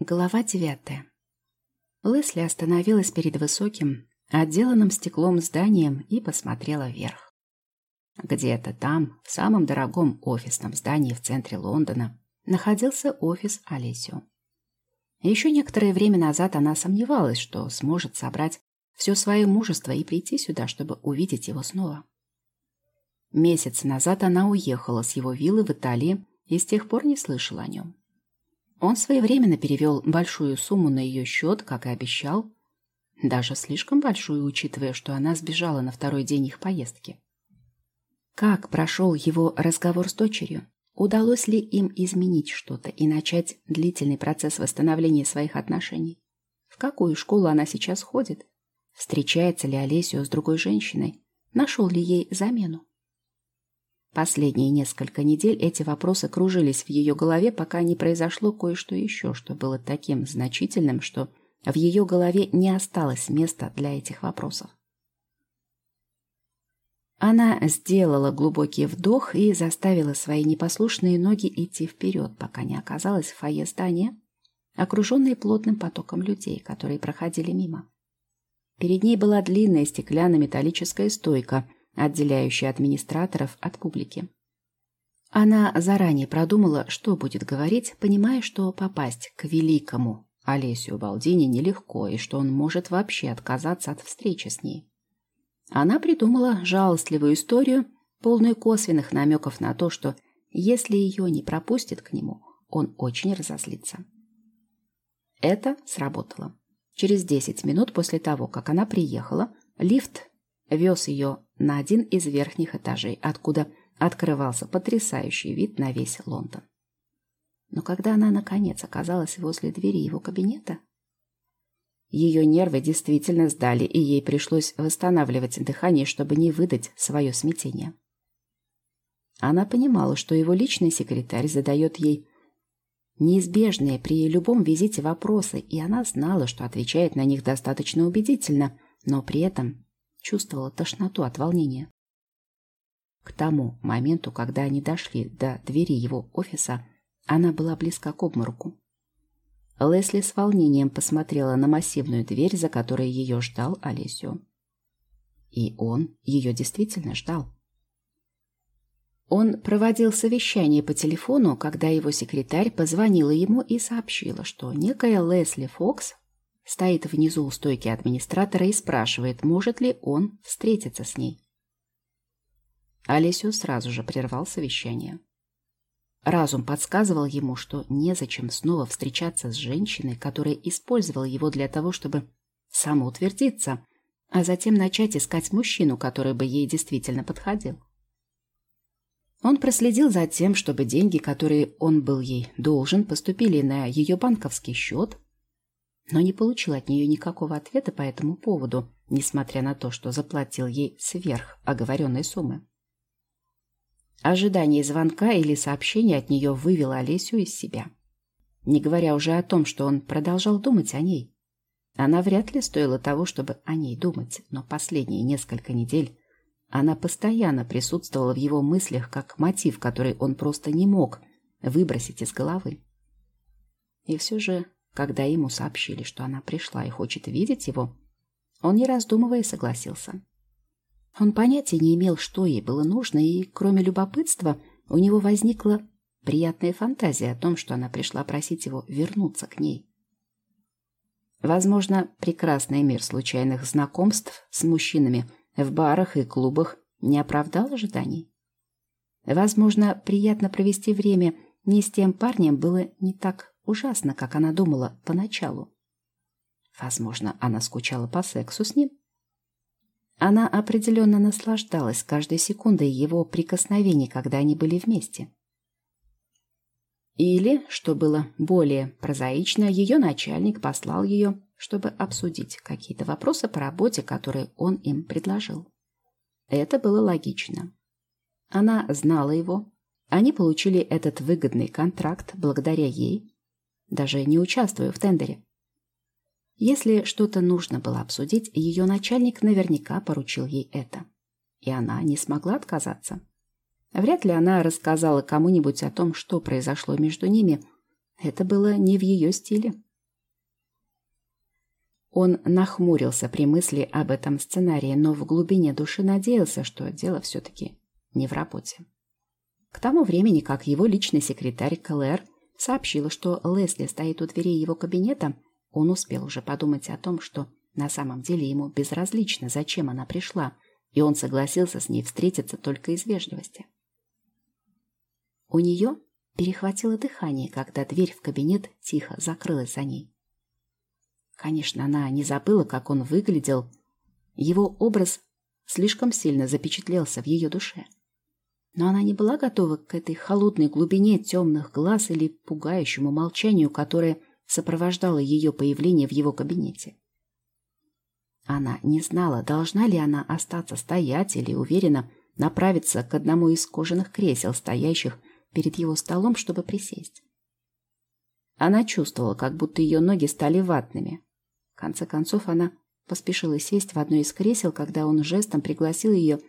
Глава девятая. Лесли остановилась перед высоким, отделанным стеклом зданием и посмотрела вверх. Где-то там, в самом дорогом офисном здании в центре Лондона, находился офис Олесио. Еще некоторое время назад она сомневалась, что сможет собрать все свое мужество и прийти сюда, чтобы увидеть его снова. Месяц назад она уехала с его виллы в Италии и с тех пор не слышала о нем. Он своевременно перевел большую сумму на ее счет, как и обещал, даже слишком большую, учитывая, что она сбежала на второй день их поездки. Как прошел его разговор с дочерью? Удалось ли им изменить что-то и начать длительный процесс восстановления своих отношений? В какую школу она сейчас ходит? Встречается ли Олесио с другой женщиной? Нашел ли ей замену? Последние несколько недель эти вопросы кружились в ее голове, пока не произошло кое-что еще, что было таким значительным, что в ее голове не осталось места для этих вопросов. Она сделала глубокий вдох и заставила свои непослушные ноги идти вперед, пока не оказалась в фойе здания, окруженной плотным потоком людей, которые проходили мимо. Перед ней была длинная стеклянно-металлическая стойка, отделяющая администраторов от публики. Она заранее продумала, что будет говорить, понимая, что попасть к великому Олесю Балдини нелегко и что он может вообще отказаться от встречи с ней. Она придумала жалостливую историю, полную косвенных намеков на то, что если ее не пропустят к нему, он очень разозлится. Это сработало. Через 10 минут после того, как она приехала, лифт вез ее на один из верхних этажей, откуда открывался потрясающий вид на весь Лондон. Но когда она, наконец, оказалась возле двери его кабинета, ее нервы действительно сдали, и ей пришлось восстанавливать дыхание, чтобы не выдать свое смятение. Она понимала, что его личный секретарь задает ей неизбежные при любом визите вопросы, и она знала, что отвечает на них достаточно убедительно, но при этом чувствовала тошноту от волнения. К тому моменту, когда они дошли до двери его офиса, она была близка к обмороку. Лесли с волнением посмотрела на массивную дверь, за которой ее ждал Олесио. И он ее действительно ждал. Он проводил совещание по телефону, когда его секретарь позвонила ему и сообщила, что некая Лесли Фокс стоит внизу у стойки администратора и спрашивает, может ли он встретиться с ней. Олесио сразу же прервал совещание. Разум подсказывал ему, что незачем снова встречаться с женщиной, которая использовала его для того, чтобы самоутвердиться, а затем начать искать мужчину, который бы ей действительно подходил. Он проследил за тем, чтобы деньги, которые он был ей должен, поступили на ее банковский счет, но не получил от нее никакого ответа по этому поводу, несмотря на то, что заплатил ей сверх оговоренной суммы. Ожидание звонка или сообщения от нее вывело Олесю из себя. Не говоря уже о том, что он продолжал думать о ней. Она вряд ли стоила того, чтобы о ней думать, но последние несколько недель она постоянно присутствовала в его мыслях как мотив, который он просто не мог выбросить из головы. И все же, когда ему сообщили, что она пришла и хочет видеть его, он, не раздумывая, согласился. Он понятия не имел, что ей было нужно, и, кроме любопытства, у него возникла приятная фантазия о том, что она пришла просить его вернуться к ней. Возможно, прекрасный мир случайных знакомств с мужчинами в барах и клубах не оправдал ожиданий. Возможно, приятно провести время не с тем парнем было не так ужасно, как она думала поначалу. Возможно, она скучала по сексу с ним. Она определенно наслаждалась каждой секундой его прикосновений, когда они были вместе. Или, что было более прозаично, ее начальник послал ее, чтобы обсудить какие-то вопросы по работе, которые он им предложил. Это было логично. Она знала его. Они получили этот выгодный контракт благодаря ей, даже не участвуя в тендере. Если что-то нужно было обсудить, ее начальник наверняка поручил ей это. И она не смогла отказаться. Вряд ли она рассказала кому-нибудь о том, что произошло между ними. Это было не в ее стиле. Он нахмурился при мысли об этом сценарии, но в глубине души надеялся, что дело все-таки не в работе. К тому времени, как его личный секретарь Клэр сообщила, что Лесли стоит у дверей его кабинета, он успел уже подумать о том, что на самом деле ему безразлично, зачем она пришла, и он согласился с ней встретиться только из вежливости. У нее перехватило дыхание, когда дверь в кабинет тихо закрылась за ней. Конечно, она не забыла, как он выглядел. Его образ слишком сильно запечатлелся в ее душе. Но она не была готова к этой холодной глубине темных глаз или пугающему молчанию, которое сопровождало ее появление в его кабинете. Она не знала, должна ли она остаться стоять или уверенно направиться к одному из кожаных кресел, стоящих перед его столом, чтобы присесть. Она чувствовала, как будто ее ноги стали ватными. В конце концов, она поспешила сесть в одно из кресел, когда он жестом пригласил ее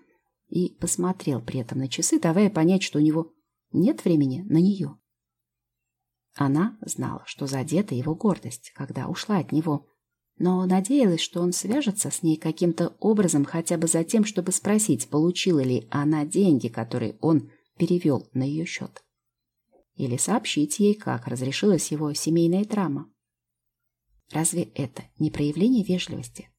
и посмотрел при этом на часы, давая понять, что у него нет времени на нее. Она знала, что задета его гордость, когда ушла от него, но надеялась, что он свяжется с ней каким-то образом хотя бы за тем, чтобы спросить, получила ли она деньги, которые он перевел на ее счет. Или сообщить ей, как разрешилась его семейная драма. Разве это не проявление вежливости?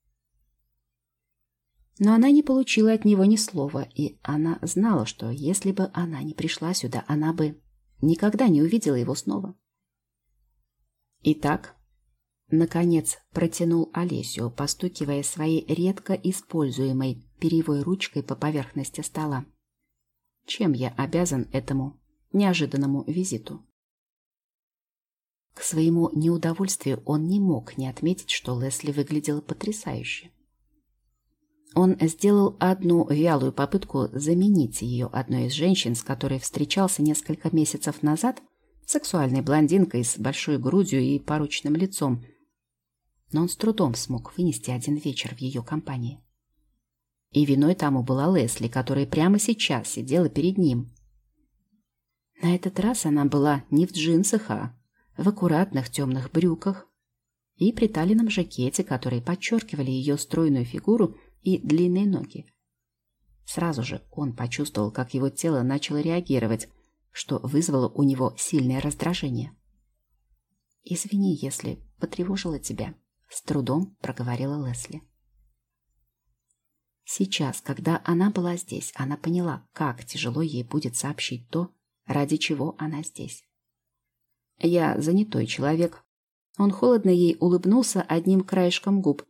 Но она не получила от него ни слова, и она знала, что если бы она не пришла сюда, она бы никогда не увидела его снова. Итак, Наконец протянул Олесю, постукивая своей редко используемой перьевой ручкой по поверхности стола. Чем я обязан этому неожиданному визиту? К своему неудовольствию он не мог не отметить, что Лесли выглядела потрясающе. Он сделал одну вялую попытку заменить ее одной из женщин, с которой встречался несколько месяцев назад, сексуальной блондинкой с большой грудью и поручным лицом, но он с трудом смог вынести один вечер в ее компании. И виной тому была Лесли, которая прямо сейчас сидела перед ним. На этот раз она была не в джинсах, а в аккуратных темных брюках и приталенном жакете, которые подчеркивали ее стройную фигуру и длинные ноги. Сразу же он почувствовал, как его тело начало реагировать, что вызвало у него сильное раздражение. «Извини, если потревожила тебя», с трудом проговорила Лесли. Сейчас, когда она была здесь, она поняла, как тяжело ей будет сообщить то, ради чего она здесь. Я занятой человек. Он холодно ей улыбнулся одним краешком губ,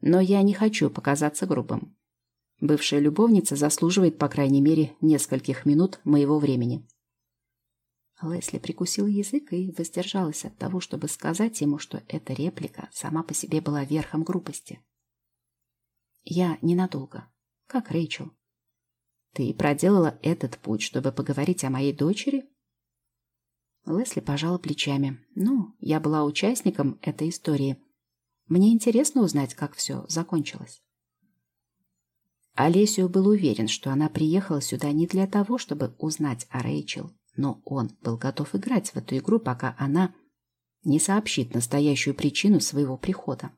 но я не хочу показаться грубым. Бывшая любовница заслуживает, по крайней мере, нескольких минут моего времени. Лесли прикусила язык и воздержалась от того, чтобы сказать ему, что эта реплика сама по себе была верхом грубости. «Я ненадолго. Как Рэйчел?» «Ты проделала этот путь, чтобы поговорить о моей дочери?» Лесли пожала плечами. «Ну, я была участником этой истории. Мне интересно узнать, как все закончилось». Олесио был уверен, что она приехала сюда не для того, чтобы узнать о Рэйчел, но он был готов играть в эту игру, пока она не сообщит настоящую причину своего прихода.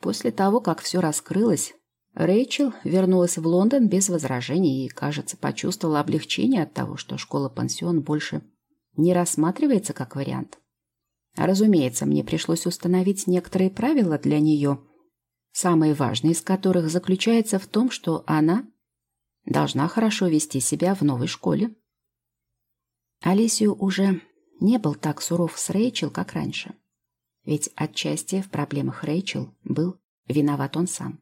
После того, как все раскрылось, Рэйчел вернулась в Лондон без возражений и, кажется, почувствовала облегчение от того, что школа-пансион больше не рассматривается как вариант. Разумеется, мне пришлось установить некоторые правила для нее, самые важные из которых заключается в том, что она должна хорошо вести себя в новой школе. Алисию уже не был так суров с Рэйчел, как раньше. Ведь отчасти в проблемах Рэйчел был виноват он сам.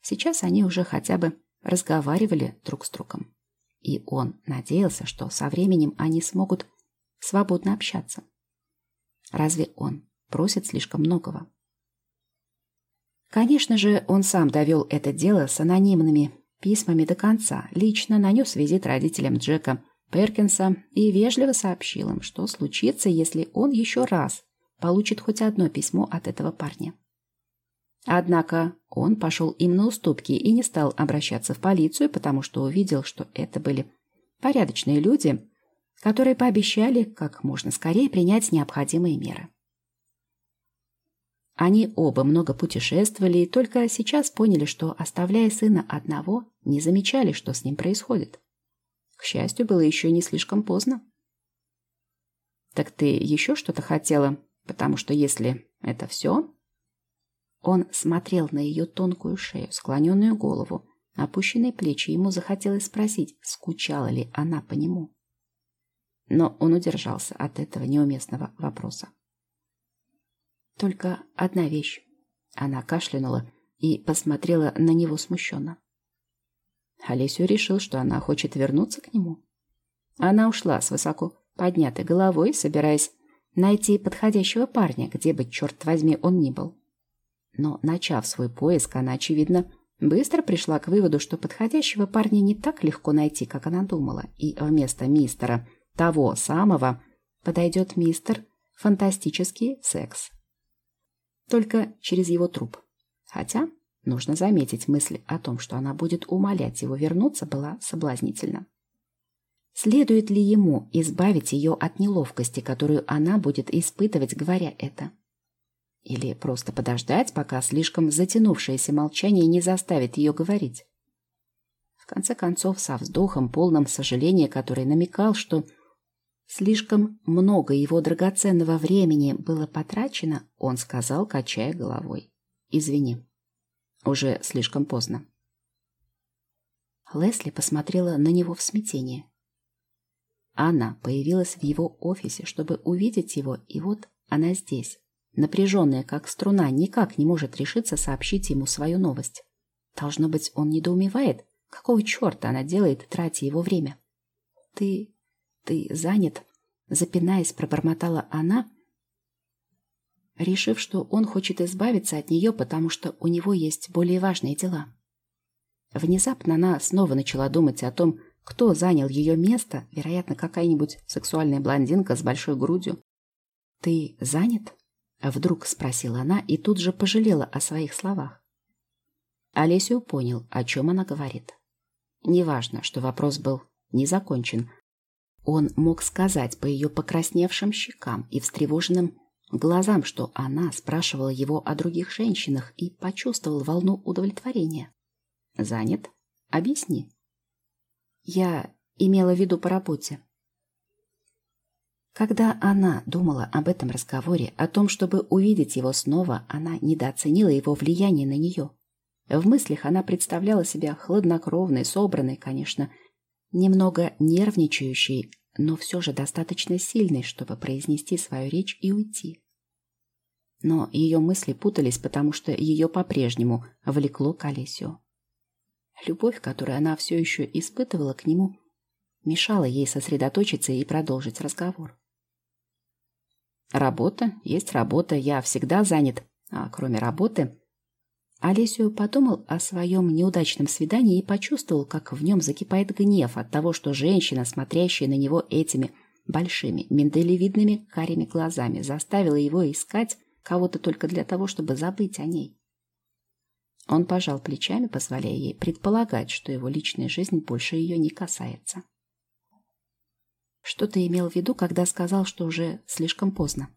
Сейчас они уже хотя бы разговаривали друг с другом. И он надеялся, что со временем они смогут свободно общаться. Разве он просит слишком многого? Конечно же, он сам довел это дело с анонимными письмами до конца, лично нанес визит родителям Джека Перкинса и вежливо сообщил им, что случится, если он еще раз получит хоть одно письмо от этого парня. Однако он пошел им на уступки и не стал обращаться в полицию, потому что увидел, что это были порядочные люди, которые пообещали как можно скорее принять необходимые меры. Они оба много путешествовали и только сейчас поняли, что, оставляя сына одного, не замечали, что с ним происходит. К счастью, было еще не слишком поздно. «Так ты еще что-то хотела? Потому что если это все...» Он смотрел на ее тонкую шею, склоненную голову, опущенные плечи. Ему захотелось спросить, скучала ли она по нему. Но он удержался от этого неуместного вопроса. Только одна вещь. Она кашлянула и посмотрела на него смущенно. Олесю решил, что она хочет вернуться к нему. Она ушла с высоко поднятой головой, собираясь найти подходящего парня, где бы, черт возьми, он ни был. Но, начав свой поиск, она, очевидно, быстро пришла к выводу, что подходящего парня не так легко найти, как она думала, и вместо мистера того самого подойдет мистер фантастический секс. Только через его труп. Хотя, нужно заметить, мысль о том, что она будет умолять его вернуться, была соблазнительна. Следует ли ему избавить ее от неловкости, которую она будет испытывать, говоря это? Или просто подождать, пока слишком затянувшееся молчание не заставит ее говорить? В конце концов, со вздохом, полным сожаления, который намекал, что слишком много его драгоценного времени было потрачено, он сказал, качая головой. «Извини, уже слишком поздно». Лесли посмотрела на него в смятении. Она появилась в его офисе, чтобы увидеть его, и вот она здесь, напряженная, как струна, никак не может решиться сообщить ему свою новость. Должно быть, он недоумевает, какого черта она делает, тратя его время. «Ты... ты занят?» Запинаясь, пробормотала она, решив, что он хочет избавиться от нее, потому что у него есть более важные дела. Внезапно она снова начала думать о том, кто занял ее место, вероятно, какая-нибудь сексуальная блондинка с большой грудью. «Ты занят?» Вдруг спросила она и тут же пожалела о своих словах. Олесю понял, о чем она говорит. Неважно, что вопрос был не закончен. Он мог сказать по ее покрасневшим щекам и встревоженным глазам, что она спрашивала его о других женщинах и почувствовал волну удовлетворения. «Занят? Объясни». «Я имела в виду по работе», когда она думала об этом разговоре, о том, чтобы увидеть его снова, она недооценила его влияние на нее. В мыслях она представляла себя хладнокровной, собранной, конечно, немного нервничающей, но все же достаточно сильной, чтобы произнести свою речь и уйти. Но ее мысли путались, потому что ее по-прежнему влекло к Олесю. Любовь, которую она все еще испытывала к нему, мешала ей сосредоточиться и продолжить разговор. Работа есть работа, я всегда занят. А кроме работы... Олесю подумал о своем неудачном свидании и почувствовал, как в нем закипает гнев от того, что женщина, смотрящая на него этими большими, миндалевидными карими глазами, заставила его искать кого-то только для того, чтобы забыть о ней. Он пожал плечами, позволяя ей предполагать, что его личная жизнь больше ее не касается. Что ты имел в виду, когда сказал, что уже слишком поздно?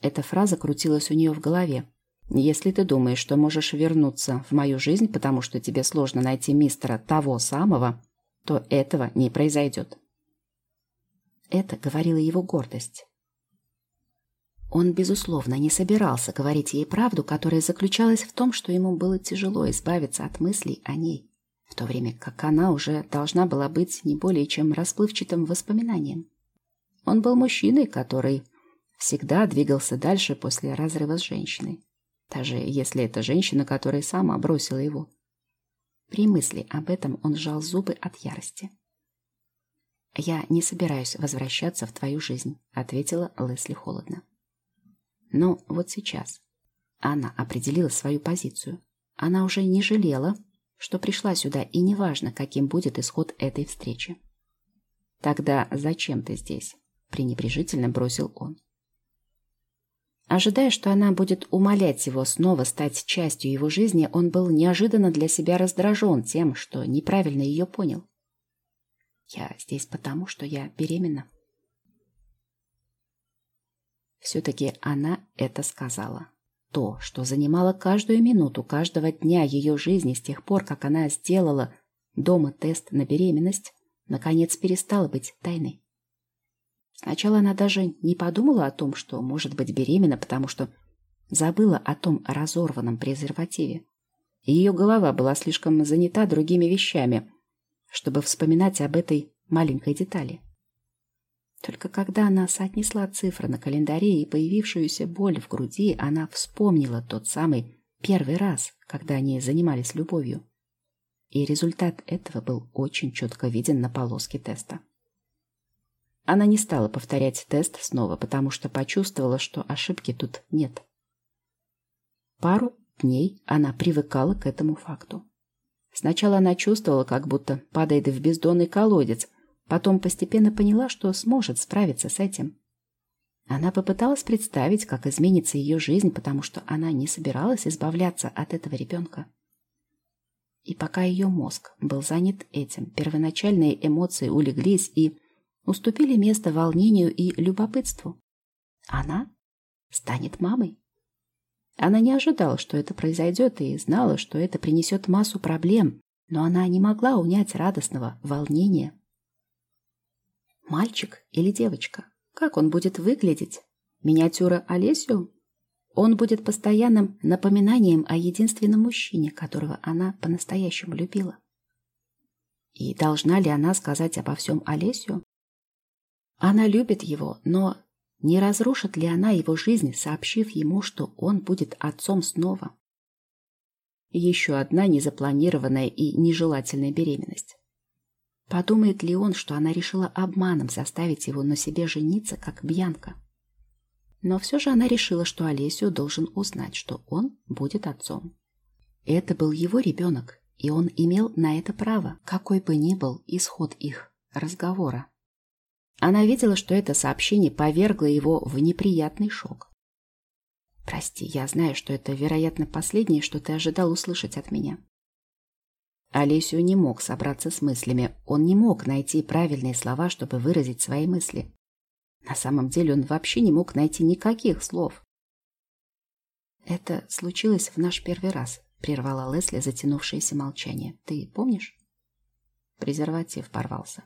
Эта фраза крутилась у нее в голове. Если ты думаешь, что можешь вернуться в мою жизнь, потому что тебе сложно найти мистера того самого, то этого не произойдет. Это говорила его гордость. Он, безусловно, не собирался говорить ей правду, которая заключалась в том, что ему было тяжело избавиться от мыслей о ней в то время как она уже должна была быть не более чем расплывчатым воспоминанием. Он был мужчиной, который всегда двигался дальше после разрыва с женщиной, даже если это женщина, которая сама бросила его. При мысли об этом он сжал зубы от ярости. «Я не собираюсь возвращаться в твою жизнь», — ответила Лесли холодно. Но вот сейчас она определила свою позицию. Она уже не жалела что пришла сюда, и неважно, каким будет исход этой встречи. «Тогда зачем ты здесь?» – пренебрежительно бросил он. Ожидая, что она будет умолять его снова стать частью его жизни, он был неожиданно для себя раздражен тем, что неправильно ее понял. «Я здесь потому, что я беременна». Все-таки она это сказала. то, что занимало каждую минуту каждого дня ее жизни с тех пор, как она сделала дома тест на беременность, наконец перестало быть тайной. Сначала она даже не подумала о том, что может быть беременна, потому что забыла о том разорванном презервативе. Ее голова была слишком занята другими вещами, чтобы вспоминать об этой маленькой детали. Только когда она соотнесла цифры на календаре и появившуюся боль в груди, она вспомнила тот самый первый раз, когда они занимались любовью. И результат этого был очень четко виден на полоске теста. Она не стала повторять тест снова, потому что почувствовала, что ошибки тут нет. Пару дней она привыкала к этому факту. Сначала она чувствовала, как будто падает в бездонный колодец, потом постепенно поняла, что сможет справиться с этим. Она попыталась представить, как изменится ее жизнь, потому что она не собиралась избавляться от этого ребенка. И пока ее мозг был занят этим, первоначальные эмоции улеглись и уступили место волнению и любопытству. Она станет мамой. Она не ожидала, что это произойдет, и знала, что это принесет массу проблем, но она не могла унять радостного волнения. Мальчик или девочка? Как он будет выглядеть? Миниатюра Олесю? Он будет постоянным напоминанием о единственном мужчине, которого она по-настоящему любила. И должна ли она сказать обо всем Олесю? Она любит его, но не разрушит ли она его жизнь, сообщив ему, что он будет отцом снова? Еще одна незапланированная и нежелательная беременность. Подумает ли он, что она решила обманом заставить его на себе жениться, как Бьянка? Но все же она решила, что Олесио должен узнать, что он будет отцом. Это был его ребенок, и он имел на это право, какой бы ни был исход их разговора. Она видела, что это сообщение повергло его в неприятный шок. «Прости, я знаю, что это, вероятно, последнее, что ты ожидал услышать от меня». Олесю не мог собраться с мыслями, он не мог найти правильные слова, чтобы выразить свои мысли. На самом деле он вообще не мог найти никаких слов. «Это случилось в наш первый раз», — прервала Лесли затянувшееся молчание. «Ты помнишь?» Презерватив порвался.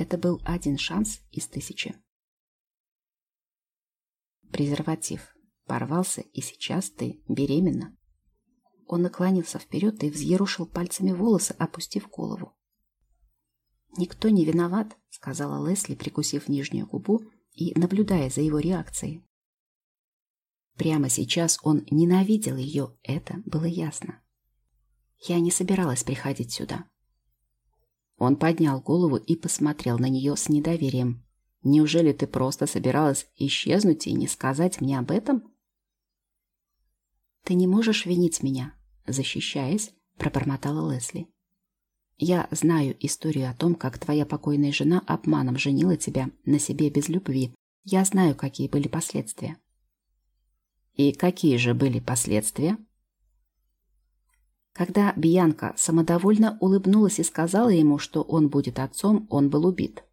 Это был один шанс из тысячи. Презерватив порвался, и сейчас ты беременна. Он наклонился вперед и взъерушил пальцами волосы, опустив голову. «Никто не виноват», — сказала Лесли, прикусив нижнюю губу и наблюдая за его реакцией. Прямо сейчас он ненавидел ее, это было ясно. Я не собиралась приходить сюда. Он поднял голову и посмотрел на нее с недоверием. «Неужели ты просто собиралась исчезнуть и не сказать мне об этом?» «Ты не можешь винить меня», — защищаясь, пробормотала Лесли. «Я знаю историю о том, как твоя покойная жена обманом женила тебя на себе без любви. Я знаю, какие были последствия». «И какие же были последствия?» Когда Бьянка самодовольно улыбнулась и сказала ему, что он будет отцом, он был убит.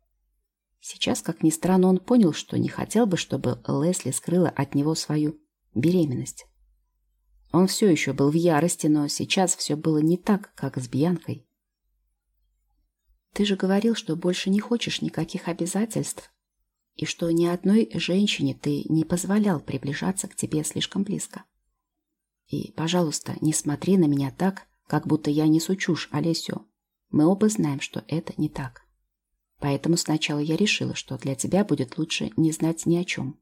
Сейчас, как ни странно, он понял, что не хотел бы, чтобы Лесли скрыла от него свою беременность. Он все еще был в ярости, но сейчас все было не так, как с Бьянкой. «Ты же говорил, что больше не хочешь никаких обязательств, и что ни одной женщине ты не позволял приближаться к тебе слишком близко». И, пожалуйста, не смотри на меня так, как будто я несу чушь, Олесю. Мы оба знаем, что это не так. Поэтому сначала я решила, что для тебя будет лучше не знать ни о чем.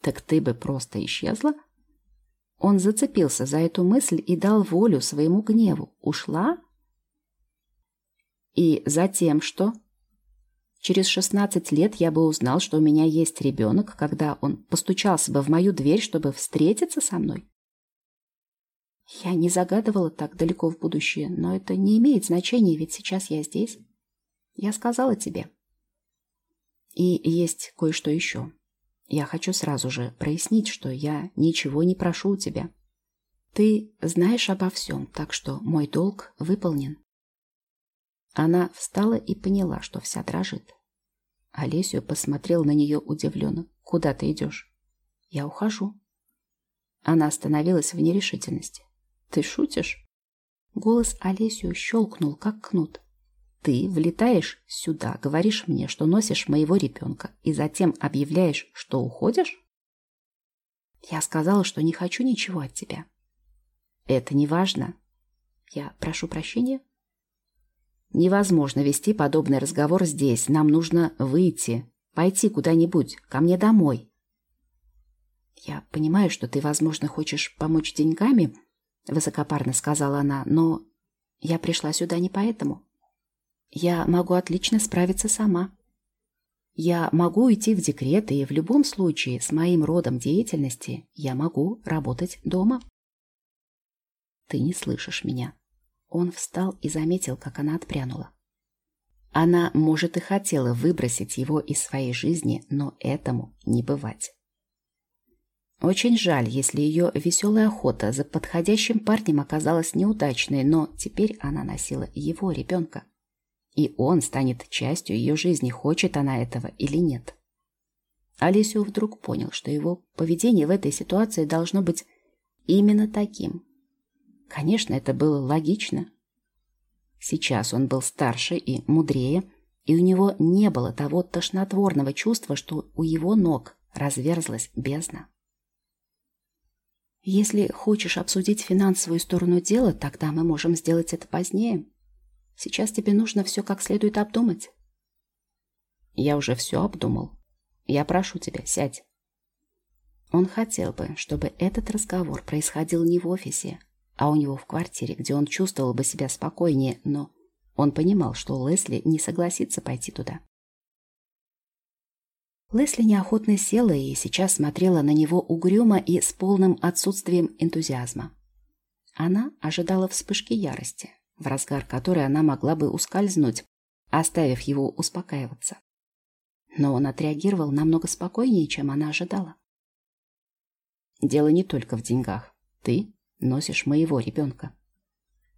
Так ты бы просто исчезла? Он зацепился за эту мысль и дал волю своему гневу. Ушла? И затем что? Через шестнадцать лет я бы узнал, что у меня есть ребенок, когда он постучался бы в мою дверь, чтобы встретиться со мной. Я не загадывала так далеко в будущее, но это не имеет значения, ведь сейчас я здесь. Я сказала тебе. И есть кое-что еще. Я хочу сразу же прояснить, что я ничего не прошу у тебя. Ты знаешь обо всем, так что мой долг выполнен. Она встала и поняла, что вся дрожит. Олесю посмотрел на нее удивленно. «Куда ты идешь?» «Я ухожу». Она остановилась в нерешительности. «Ты шутишь?» Голос Олесю щелкнул, как кнут. «Ты влетаешь сюда, говоришь мне, что носишь моего ребенка, и затем объявляешь, что уходишь?» «Я сказала, что не хочу ничего от тебя». «Это не важно. Я прошу прощения?» «Невозможно вести подобный разговор здесь. Нам нужно выйти, пойти куда-нибудь, ко мне домой». «Я понимаю, что ты, возможно, хочешь помочь деньгами», — высокопарно сказала она, «но я пришла сюда не поэтому. Я могу отлично справиться сама. Я могу уйти в декрет, и в любом случае с моим родом деятельности я могу работать дома». «Ты не слышишь меня». Он встал и заметил, как она отпрянула. Она, может, и хотела выбросить его из своей жизни, но этому не бывать. Очень жаль, если ее веселая охота за подходящим парнем оказалась неудачной, но теперь она носила его ребенка. И он станет частью ее жизни, хочет она этого или нет. Алисио вдруг понял, что его поведение в этой ситуации должно быть именно таким. Конечно, это было логично. Сейчас он был старше и мудрее, и у него не было того тошнотворного чувства, что у его ног разверзлась бездна. Если хочешь обсудить финансовую сторону дела, тогда мы можем сделать это позднее. Сейчас тебе нужно все как следует обдумать. Я уже все обдумал. Я прошу тебя, сядь. Он хотел бы, чтобы этот разговор происходил не в офисе, а у него в квартире, где он чувствовал бы себя спокойнее, но он понимал, что Лесли не согласится пойти туда. Лесли неохотно села и сейчас смотрела на него угрюмо и с полным отсутствием энтузиазма. Она ожидала вспышки ярости, в разгар которой она могла бы ускользнуть, оставив его успокаиваться. Но он отреагировал намного спокойнее, чем она ожидала. «Дело не только в деньгах. Ты носишь моего ребенка.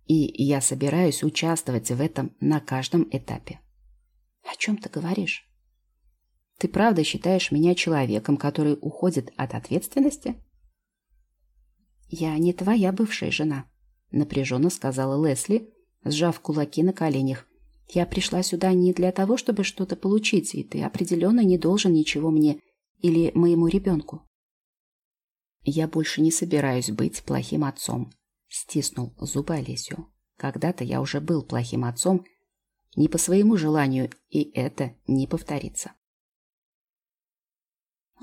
И я собираюсь участвовать в этом на каждом этапе». «О чем ты говоришь?» Ты правда считаешь меня человеком, который уходит от ответственности? Я не твоя бывшая жена, напряженно сказала Лесли, сжав кулаки на коленях. Я пришла сюда не для того, чтобы что-то получить, и ты определенно не должен ничего мне или моему ребенку. Я больше не собираюсь быть плохим отцом, стиснул зубы Олесю. Когда-то я уже был плохим отцом, не по своему желанию, и это не повторится.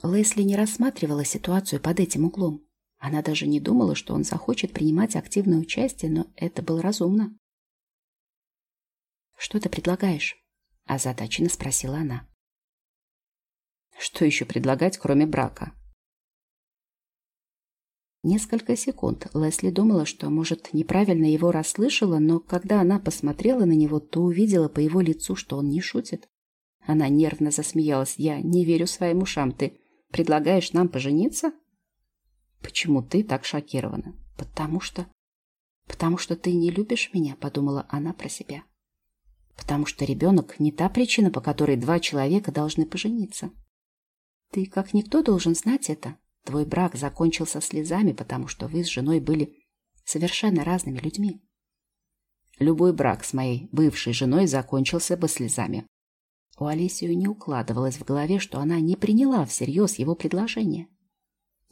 Лесли не рассматривала ситуацию под этим углом. Она даже не думала, что он захочет принимать активное участие, но это было разумно. «Что ты предлагаешь?» – озадаченно спросила она. «Что еще предлагать, кроме брака?» Несколько секунд Лесли думала, что, может, неправильно его расслышала, но когда она посмотрела на него, то увидела по его лицу, что он не шутит. Она нервно засмеялась. «Я не верю своим ушам. Ты Предлагаешь нам пожениться? Почему ты так шокирована? Потому что... Потому что ты не любишь меня, подумала она про себя. Потому что ребенок не та причина, по которой два человека должны пожениться. Ты, как никто, должен знать это. Твой брак закончился слезами, потому что вы с женой были совершенно разными людьми. Любой брак с моей бывшей женой закончился бы слезами. У Алисию не укладывалось в голове, что она не приняла всерьез его предложение.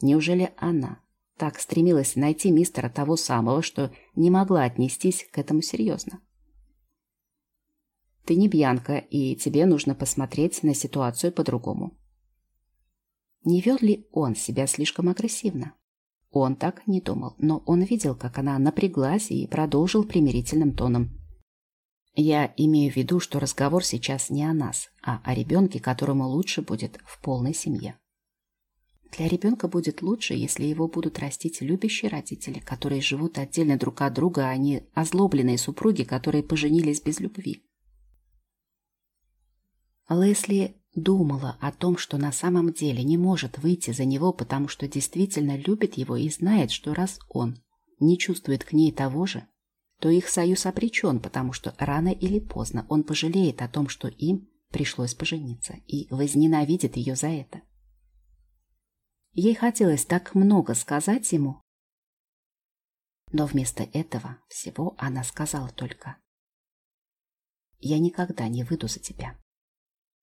Неужели она так стремилась найти мистера того самого, что не могла отнестись к этому серьезно? Ты не Бьянка, и тебе нужно посмотреть на ситуацию по-другому. Не вел ли он себя слишком агрессивно? Он так не думал, но он видел, как она напряглась и продолжил примирительным тоном. Я имею в виду, что разговор сейчас не о нас, а о ребенке, которому лучше будет в полной семье. Для ребенка будет лучше, если его будут растить любящие родители, которые живут отдельно друг от друга, а не озлобленные супруги, которые поженились без любви. Лесли думала о том, что на самом деле не может выйти за него, потому что действительно любит его и знает, что раз он не чувствует к ней того же, то их союз обречен, потому что рано или поздно он пожалеет о том, что им пришлось пожениться, и возненавидит ее за это. Ей хотелось так много сказать ему, но вместо этого всего она сказала только «Я никогда не выйду за тебя».